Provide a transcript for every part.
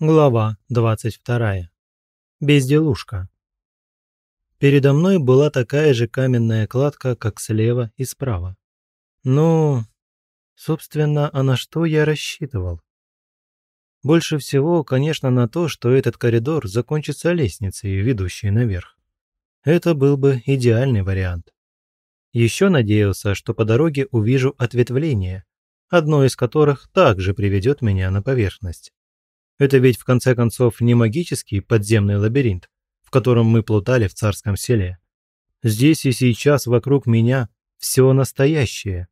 Глава 22. Безделушка. Передо мной была такая же каменная кладка, как слева и справа. Ну, собственно, а на что я рассчитывал? Больше всего, конечно, на то, что этот коридор закончится лестницей, ведущей наверх. Это был бы идеальный вариант. Еще надеялся, что по дороге увижу ответвление, одно из которых также приведет меня на поверхность. Это ведь в конце концов не магический подземный лабиринт, в котором мы плутали в царском селе. Здесь и сейчас вокруг меня все настоящее.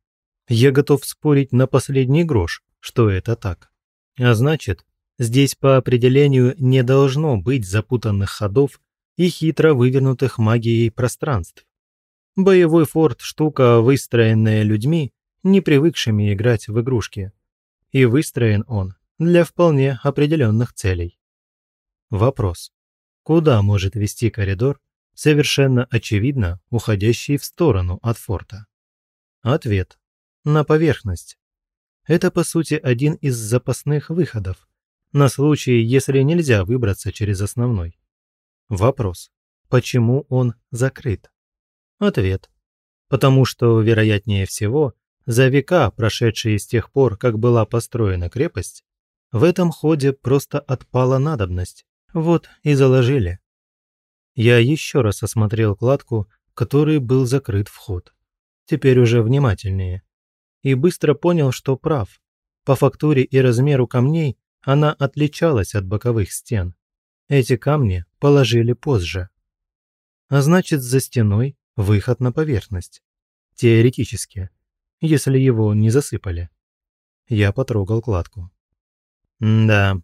Я готов спорить на последний грош, что это так. А значит, здесь по определению не должно быть запутанных ходов и хитро вывернутых магией пространств. Боевой форт – штука, выстроенная людьми, не привыкшими играть в игрушки. И выстроен он для вполне определенных целей. Вопрос. Куда может вести коридор, совершенно очевидно уходящий в сторону от форта? Ответ. На поверхность. Это, по сути, один из запасных выходов, на случай, если нельзя выбраться через основной. Вопрос. Почему он закрыт? Ответ. Потому что, вероятнее всего, за века, прошедшие с тех пор, как была построена крепость, в этом ходе просто отпала надобность. Вот и заложили. Я еще раз осмотрел кладку, которой был закрыт вход. Теперь уже внимательнее. И быстро понял, что прав. По фактуре и размеру камней она отличалась от боковых стен. Эти камни положили позже. А значит, за стеной выход на поверхность. Теоретически, если его не засыпали. Я потрогал кладку. Да,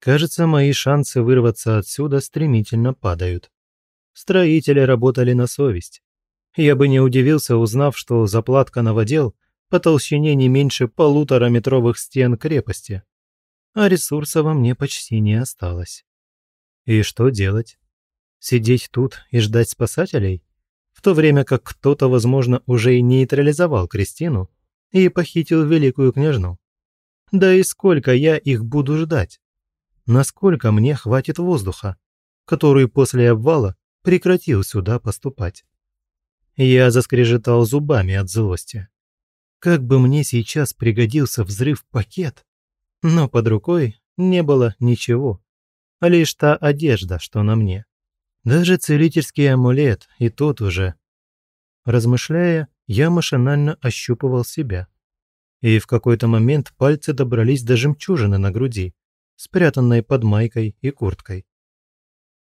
кажется, мои шансы вырваться отсюда стремительно падают. Строители работали на совесть. Я бы не удивился, узнав, что заплатка новодел по толщине не меньше полутораметровых стен крепости. А ресурса во мне почти не осталось. И что делать? Сидеть тут и ждать спасателей? В то время как кто-то, возможно, уже и нейтрализовал Кристину и похитил великую княжну. Да и сколько я их буду ждать? Насколько мне хватит воздуха, который после обвала прекратил сюда поступать? Я заскрежетал зубами от злости. Как бы мне сейчас пригодился взрыв-пакет, но под рукой не было ничего, а лишь та одежда, что на мне. Даже целительский амулет, и тот уже. Размышляя, я машинально ощупывал себя и в какой-то момент пальцы добрались до жемчужины на груди, спрятанной под майкой и курткой.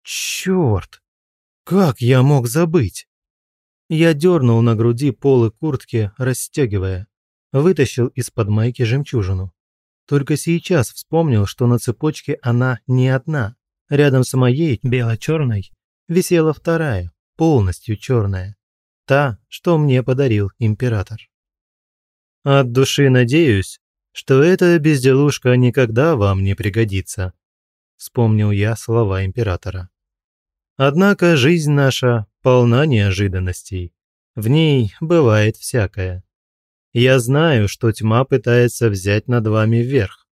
Черт! Как я мог забыть? Я дернул на груди полы куртки, расстегивая. Вытащил из-под майки жемчужину. Только сейчас вспомнил, что на цепочке она не одна. Рядом с моей, бело-черной, висела вторая, полностью черная. Та, что мне подарил император. От души надеюсь, что эта безделушка никогда вам не пригодится», – вспомнил я слова императора. «Однако жизнь наша полна неожиданностей. В ней бывает всякое. Я знаю, что тьма пытается взять над вами верх.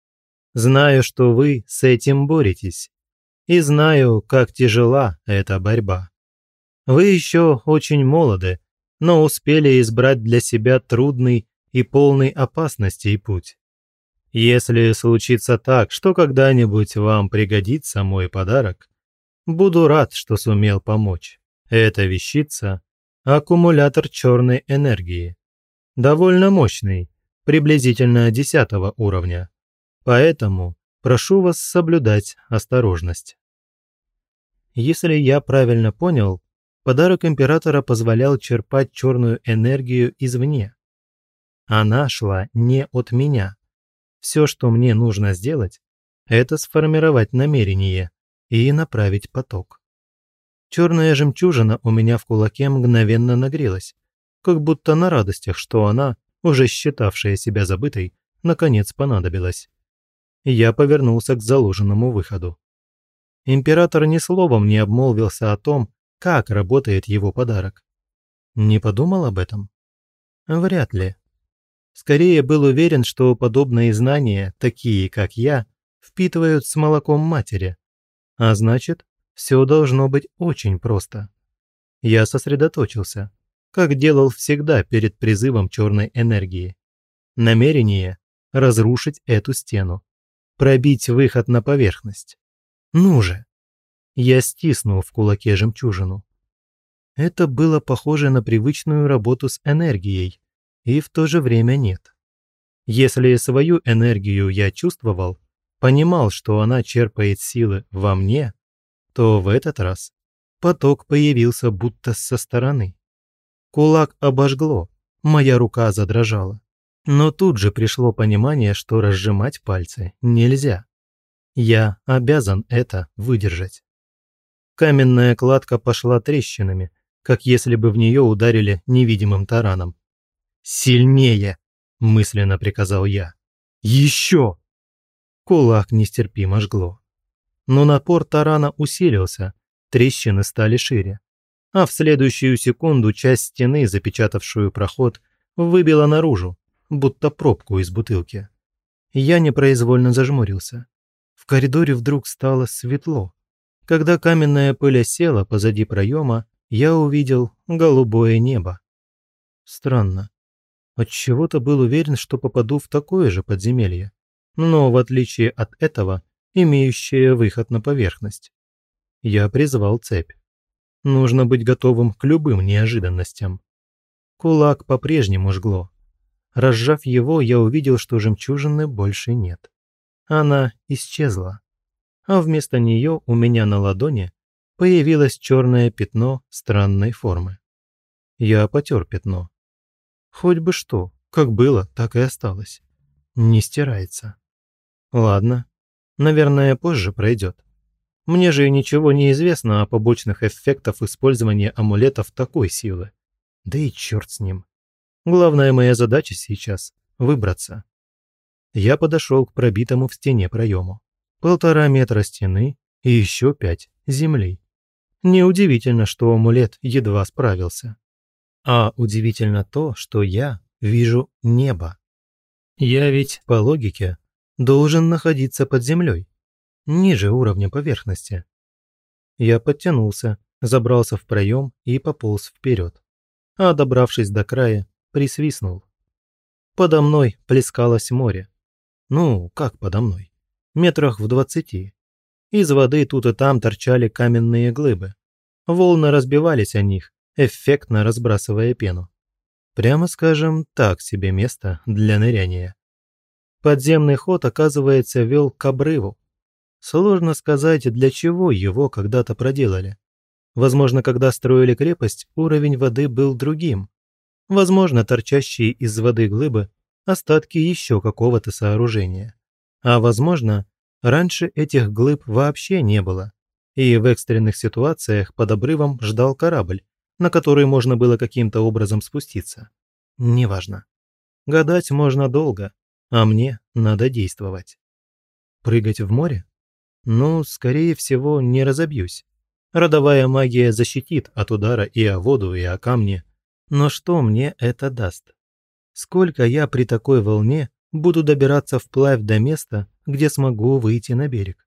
Знаю, что вы с этим боретесь. И знаю, как тяжела эта борьба. Вы еще очень молоды, но успели избрать для себя трудный и полный опасностей путь. Если случится так, что когда-нибудь вам пригодится мой подарок, буду рад, что сумел помочь. Эта вещица – аккумулятор черной энергии. Довольно мощный, приблизительно 10 уровня. Поэтому прошу вас соблюдать осторожность. Если я правильно понял, подарок императора позволял черпать черную энергию извне. Она шла не от меня. Все, что мне нужно сделать, это сформировать намерение и направить поток. Черная жемчужина у меня в кулаке мгновенно нагрелась, как будто на радостях, что она, уже считавшая себя забытой, наконец понадобилась. Я повернулся к заложенному выходу. Император ни словом не обмолвился о том, как работает его подарок. Не подумал об этом? Вряд ли. Скорее был уверен, что подобные знания, такие как я, впитывают с молоком матери. А значит, все должно быть очень просто. Я сосредоточился, как делал всегда перед призывом черной энергии. Намерение – разрушить эту стену, пробить выход на поверхность. Ну же! Я стиснул в кулаке жемчужину. Это было похоже на привычную работу с энергией, и в то же время нет. Если свою энергию я чувствовал, понимал, что она черпает силы во мне, то в этот раз поток появился будто со стороны. Кулак обожгло, моя рука задрожала. Но тут же пришло понимание, что разжимать пальцы нельзя. Я обязан это выдержать. Каменная кладка пошла трещинами, как если бы в нее ударили невидимым тараном. «Сильнее!» – мысленно приказал я. «Еще!» Кулак нестерпимо жгло. Но напор тарана усилился, трещины стали шире. А в следующую секунду часть стены, запечатавшую проход, выбила наружу, будто пробку из бутылки. Я непроизвольно зажмурился. В коридоре вдруг стало светло. Когда каменная пыль села позади проема, я увидел голубое небо. Странно. Отчего-то был уверен, что попаду в такое же подземелье, но в отличие от этого, имеющее выход на поверхность. Я призвал цепь. Нужно быть готовым к любым неожиданностям. Кулак по-прежнему жгло. Разжав его, я увидел, что жемчужины больше нет. Она исчезла. А вместо нее у меня на ладони появилось черное пятно странной формы. Я потер пятно. Хоть бы что, как было, так и осталось. Не стирается. Ладно, наверное, позже пройдет. Мне же ничего не известно о побочных эффектах использования амулетов такой силы. Да и черт с ним. Главная моя задача сейчас – выбраться. Я подошел к пробитому в стене проему. Полтора метра стены и еще пять земли. Неудивительно, что амулет едва справился. А удивительно то, что я вижу небо. Я ведь, по логике, должен находиться под землей, ниже уровня поверхности. Я подтянулся, забрался в проем и пополз вперед. А добравшись до края, присвистнул. Подо мной плескалось море. Ну, как подо мной? Метрах в двадцати. Из воды тут и там торчали каменные глыбы. Волны разбивались о них, эффектно разбрасывая пену. Прямо скажем, так себе место для ныряния. Подземный ход, оказывается, вел к обрыву. Сложно сказать, для чего его когда-то проделали. Возможно, когда строили крепость, уровень воды был другим. Возможно, торчащие из воды глыбы – остатки еще какого-то сооружения. А возможно, Раньше этих глыб вообще не было, и в экстренных ситуациях под обрывом ждал корабль, на который можно было каким-то образом спуститься. Неважно. Гадать можно долго, а мне надо действовать. Прыгать в море? Ну, скорее всего, не разобьюсь. Родовая магия защитит от удара и о воду, и о камни. Но что мне это даст? Сколько я при такой волне буду добираться вплавь до места, где смогу выйти на берег.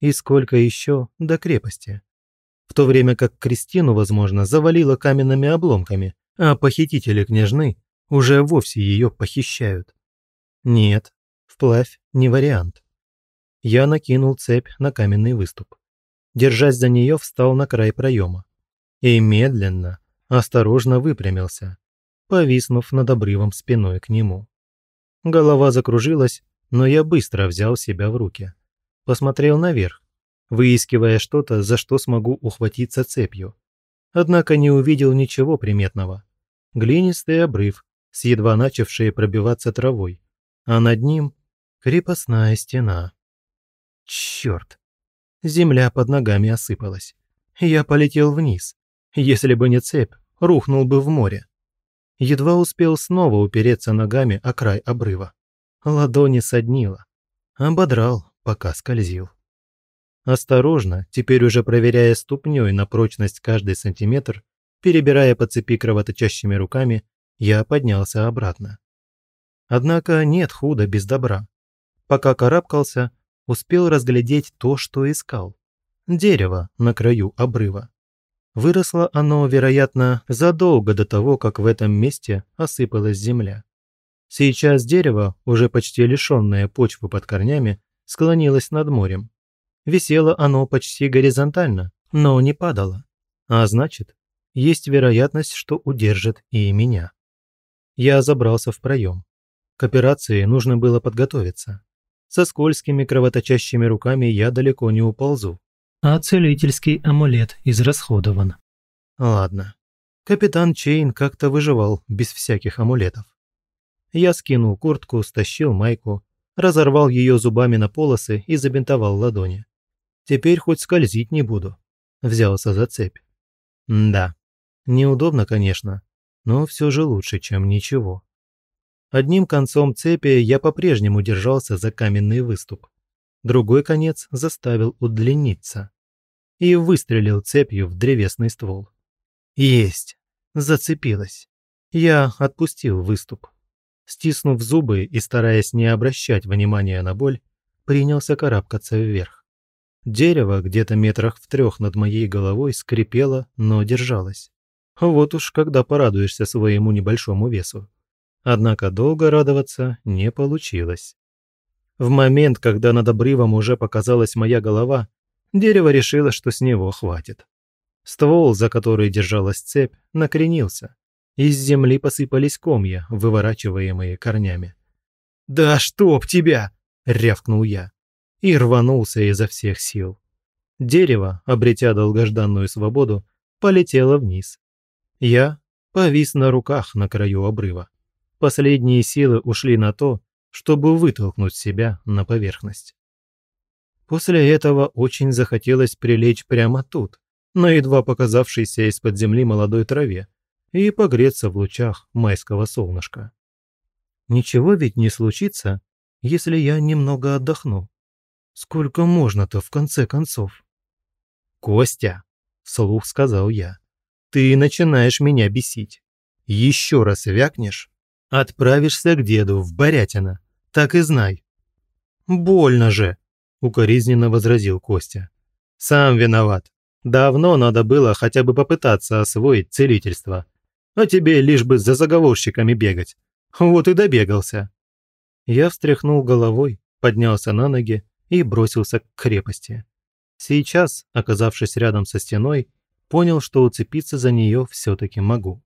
И сколько еще до крепости. В то время как Кристину, возможно, завалило каменными обломками, а похитители княжны уже вовсе ее похищают. Нет, вплавь не вариант. Я накинул цепь на каменный выступ. Держась за нее, встал на край проема. И медленно, осторожно выпрямился, повиснув над обрывом спиной к нему. Голова закружилась, но я быстро взял себя в руки. Посмотрел наверх, выискивая что-то, за что смогу ухватиться цепью. Однако не увидел ничего приметного. Глинистый обрыв с едва начавшей пробиваться травой, а над ним крепостная стена. Черт! Земля под ногами осыпалась. Я полетел вниз. Если бы не цепь, рухнул бы в море едва успел снова упереться ногами о край обрыва. Ладони соднило. Ободрал, пока скользил. Осторожно, теперь уже проверяя ступней на прочность каждый сантиметр, перебирая по цепи кровоточащими руками, я поднялся обратно. Однако нет худа без добра. Пока карабкался, успел разглядеть то, что искал. Дерево на краю обрыва. Выросло оно, вероятно, задолго до того, как в этом месте осыпалась земля. Сейчас дерево, уже почти лишенное почвы под корнями, склонилось над морем. Висело оно почти горизонтально, но не падало. А значит, есть вероятность, что удержит и меня. Я забрался в проем. К операции нужно было подготовиться. Со скользкими кровоточащими руками я далеко не уползу. А целительский амулет израсходован. Ладно. Капитан Чейн как-то выживал без всяких амулетов. Я скинул куртку, стащил майку, разорвал ее зубами на полосы и забинтовал ладони. Теперь хоть скользить не буду. Взялся за цепь. Да, неудобно, конечно, но все же лучше, чем ничего. Одним концом цепи я по-прежнему держался за каменный выступ. Другой конец заставил удлиниться. И выстрелил цепью в древесный ствол. Есть! Зацепилась. Я отпустил выступ. Стиснув зубы и стараясь не обращать внимания на боль, принялся карабкаться вверх. Дерево где-то метрах в трех над моей головой скрипело, но держалось. Вот уж когда порадуешься своему небольшому весу. Однако долго радоваться не получилось. В момент, когда над обрывом уже показалась моя голова, дерево решило, что с него хватит. Ствол, за который держалась цепь, накренился. Из земли посыпались комья, выворачиваемые корнями. «Да чтоб тебя!» – рявкнул я и рванулся изо всех сил. Дерево, обретя долгожданную свободу, полетело вниз. Я повис на руках на краю обрыва. Последние силы ушли на то, чтобы вытолкнуть себя на поверхность. После этого очень захотелось прилечь прямо тут, на едва показавшейся из-под земли молодой траве, и погреться в лучах майского солнышка. Ничего ведь не случится, если я немного отдохну. Сколько можно-то в конце концов? «Костя!» – вслух сказал я. «Ты начинаешь меня бесить. Еще раз вякнешь, отправишься к деду в Борятино. Так и знай». «Больно же!» – укоризненно возразил Костя. «Сам виноват. Давно надо было хотя бы попытаться освоить целительство. А тебе лишь бы за заговорщиками бегать. Вот и добегался». Я встряхнул головой, поднялся на ноги и бросился к крепости. Сейчас, оказавшись рядом со стеной, понял, что уцепиться за нее все-таки могу.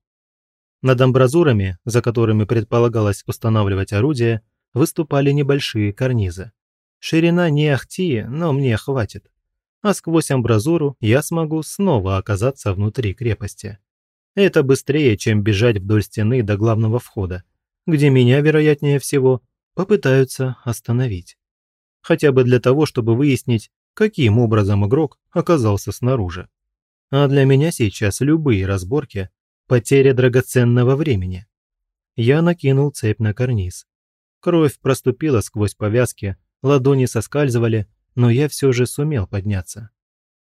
Над амбразурами, за которыми предполагалось устанавливать орудие, выступали небольшие карнизы. Ширина не ахти, но мне хватит. А сквозь амбразуру я смогу снова оказаться внутри крепости. Это быстрее, чем бежать вдоль стены до главного входа, где меня, вероятнее всего, попытаются остановить хотя бы для того, чтобы выяснить, каким образом игрок оказался снаружи. А для меня сейчас любые разборки – потеря драгоценного времени. Я накинул цепь на карниз. Кровь проступила сквозь повязки, ладони соскальзывали, но я все же сумел подняться.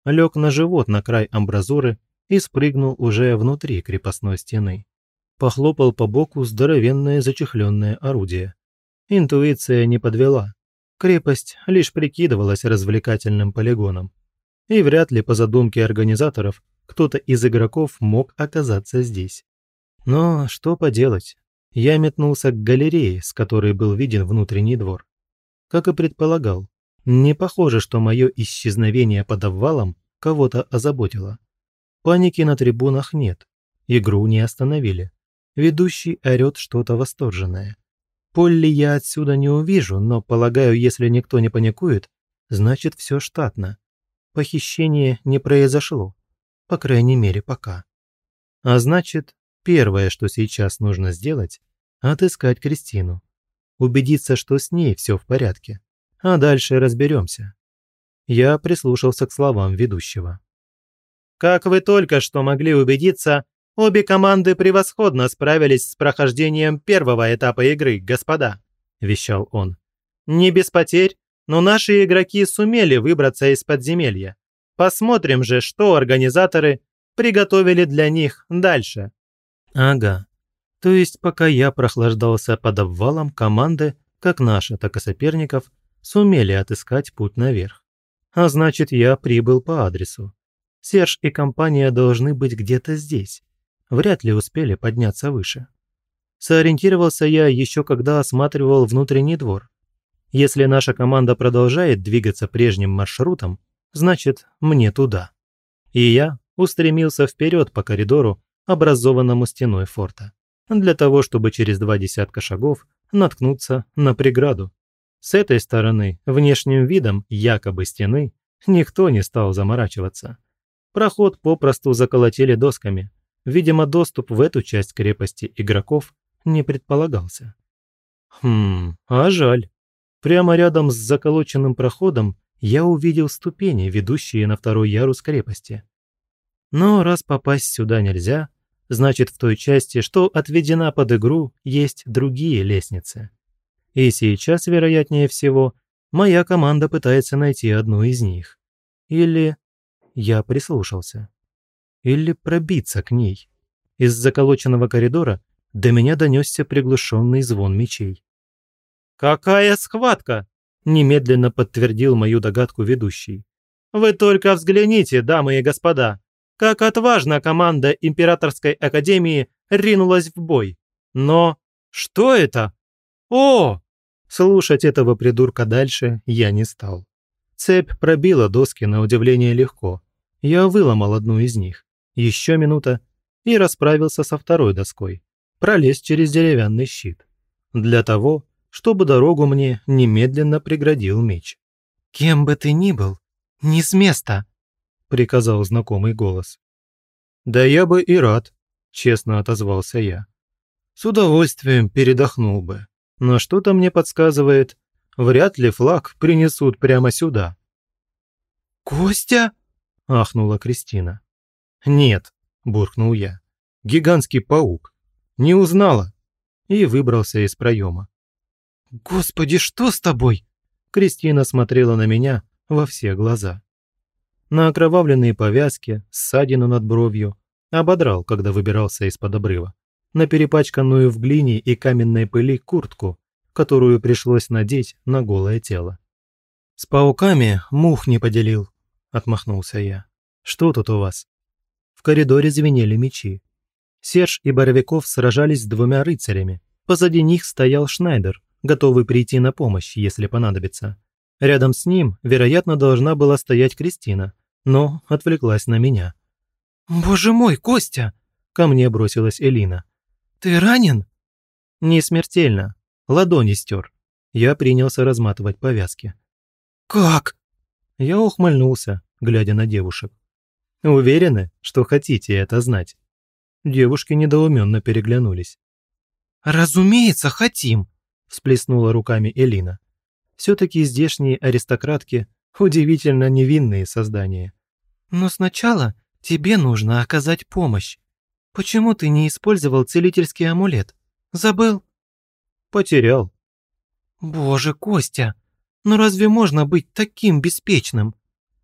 Лег на живот на край амбразуры и спрыгнул уже внутри крепостной стены. Похлопал по боку здоровенное зачехленное орудие. Интуиция не подвела. Крепость лишь прикидывалась развлекательным полигоном. И вряд ли по задумке организаторов кто-то из игроков мог оказаться здесь. Но что поделать, я метнулся к галерее, с которой был виден внутренний двор. Как и предполагал, не похоже, что мое исчезновение под обвалом кого-то озаботило. Паники на трибунах нет, игру не остановили. Ведущий орёт что-то восторженное. Полли я отсюда не увижу, но, полагаю, если никто не паникует, значит, все штатно. Похищение не произошло. По крайней мере, пока. А значит, первое, что сейчас нужно сделать – отыскать Кристину. Убедиться, что с ней все в порядке. А дальше разберемся. Я прислушался к словам ведущего. «Как вы только что могли убедиться, Обе команды превосходно справились с прохождением первого этапа игры, господа», – вещал он. «Не без потерь, но наши игроки сумели выбраться из подземелья. Посмотрим же, что организаторы приготовили для них дальше». «Ага. То есть пока я прохлаждался под обвалом команды, как наши, так и соперников, сумели отыскать путь наверх. А значит, я прибыл по адресу. Серж и компания должны быть где-то здесь. Вряд ли успели подняться выше. Сориентировался я еще когда осматривал внутренний двор. Если наша команда продолжает двигаться прежним маршрутом, значит, мне туда. И я устремился вперед по коридору, образованному стеной форта, для того, чтобы через два десятка шагов наткнуться на преграду. С этой стороны, внешним видом якобы стены, никто не стал заморачиваться. Проход попросту заколотили досками. Видимо, доступ в эту часть крепости игроков не предполагался. Хм, а жаль. Прямо рядом с заколоченным проходом я увидел ступени, ведущие на второй ярус крепости. Но раз попасть сюда нельзя, значит в той части, что отведена под игру, есть другие лестницы. И сейчас, вероятнее всего, моя команда пытается найти одну из них. Или... Я прислушался. Или пробиться к ней. Из заколоченного коридора до меня донесся приглушенный звон мечей. «Какая схватка!» – немедленно подтвердил мою догадку ведущий. «Вы только взгляните, дамы и господа, как отважно команда Императорской Академии ринулась в бой. Но что это? О!» Слушать этого придурка дальше я не стал. Цепь пробила доски на удивление легко. Я выломал одну из них. Еще минута и расправился со второй доской. Пролез через деревянный щит. Для того, чтобы дорогу мне немедленно преградил меч. «Кем бы ты ни был, не с места!» – приказал знакомый голос. «Да я бы и рад», – честно отозвался я. «С удовольствием передохнул бы, но что-то мне подсказывает, вряд ли флаг принесут прямо сюда». «Костя?» – ахнула Кристина. «Нет», – буркнул я. «Гигантский паук. Не узнала». И выбрался из проема. «Господи, что с тобой?» Кристина смотрела на меня во все глаза. На окровавленные повязки, ссадину над бровью, ободрал, когда выбирался из-под обрыва, на перепачканную в глине и каменной пыли куртку, которую пришлось надеть на голое тело. «С пауками мух не поделил», – отмахнулся я. «Что тут у вас?» В коридоре звенели мечи. Серж и Боровиков сражались с двумя рыцарями. Позади них стоял Шнайдер, готовый прийти на помощь, если понадобится. Рядом с ним, вероятно, должна была стоять Кристина, но отвлеклась на меня. «Боже мой, Костя!» – ко мне бросилась Элина. «Ты ранен?» «Не смертельно. Ладони стер». Я принялся разматывать повязки. «Как?» Я ухмыльнулся, глядя на девушек. «Уверены, что хотите это знать?» Девушки недоуменно переглянулись. «Разумеется, хотим!» всплеснула руками Элина. Все-таки здешние аристократки – удивительно невинные создания. «Но сначала тебе нужно оказать помощь. Почему ты не использовал целительский амулет? Забыл?» «Потерял». «Боже, Костя, ну разве можно быть таким беспечным?»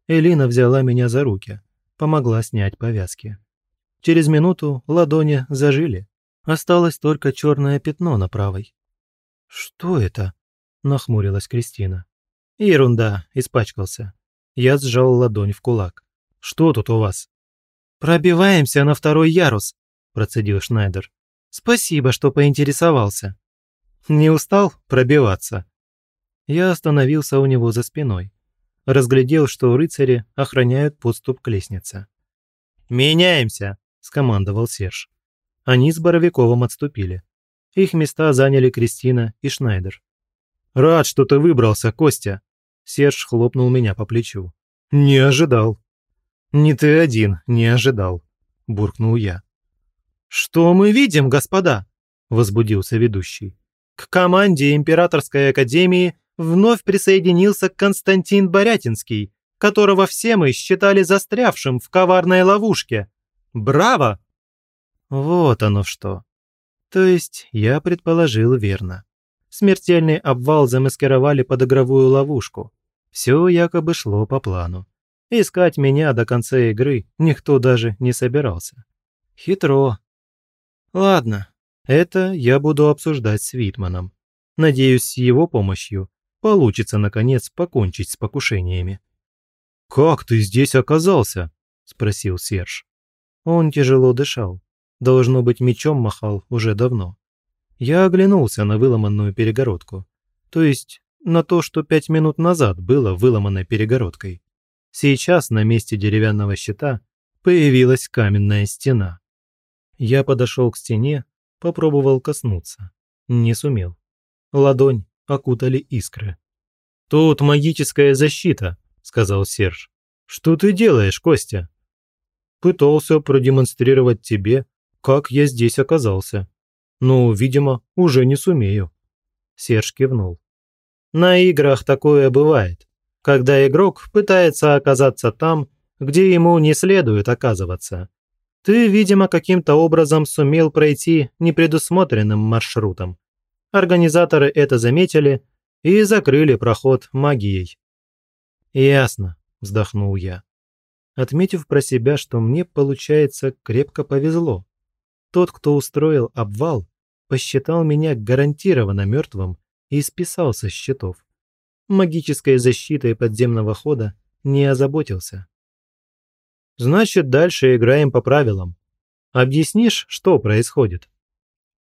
Элина взяла меня за руки, помогла снять повязки. Через минуту ладони зажили. Осталось только черное пятно на правой. «Что это?» – нахмурилась Кристина. «Ерунда, испачкался». Я сжал ладонь в кулак. «Что тут у вас?» «Пробиваемся на второй ярус», – процедил Шнайдер. «Спасибо, что поинтересовался». «Не устал пробиваться?» Я остановился у него за спиной. Разглядел, что рыцари охраняют подступ к лестнице. «Меняемся!» – скомандовал Серж. Они с Боровиковым отступили. Их места заняли Кристина и Шнайдер. «Рад, что ты выбрался, Костя!» Серж хлопнул меня по плечу. «Не ожидал». «Не ты один, не ожидал», – буркнул я. «Что мы видим, господа?» – возбудился ведущий. «К команде Императорской Академии вновь присоединился Константин Борятинский, которого все мы считали застрявшим в коварной ловушке. Браво!» Вот оно что. То есть я предположил верно. Смертельный обвал замаскировали под игровую ловушку. Все якобы шло по плану. Искать меня до конца игры никто даже не собирался. Хитро. Ладно, это я буду обсуждать с Витманом. Надеюсь, с его помощью получится, наконец, покончить с покушениями. «Как ты здесь оказался?» – спросил Серж. Он тяжело дышал. Должно быть, мечом махал уже давно. Я оглянулся на выломанную перегородку. То есть на то, что пять минут назад было выломанной перегородкой. Сейчас на месте деревянного щита появилась каменная стена. Я подошел к стене, попробовал коснуться. Не сумел. Ладонь окутали искры. «Тут магическая защита», – сказал Серж. «Что ты делаешь, Костя?» «Пытался продемонстрировать тебе, как я здесь оказался. Ну, видимо, уже не сумею». Серж кивнул. «На играх такое бывает, когда игрок пытается оказаться там, где ему не следует оказываться. Ты, видимо, каким-то образом сумел пройти непредусмотренным маршрутом. Организаторы это заметили и закрыли проход магией. «Ясно», – вздохнул я, отметив про себя, что мне, получается, крепко повезло. Тот, кто устроил обвал, посчитал меня гарантированно мертвым и списал со счетов. Магической защитой подземного хода не озаботился. Значит, дальше играем по правилам. Объяснишь, что происходит?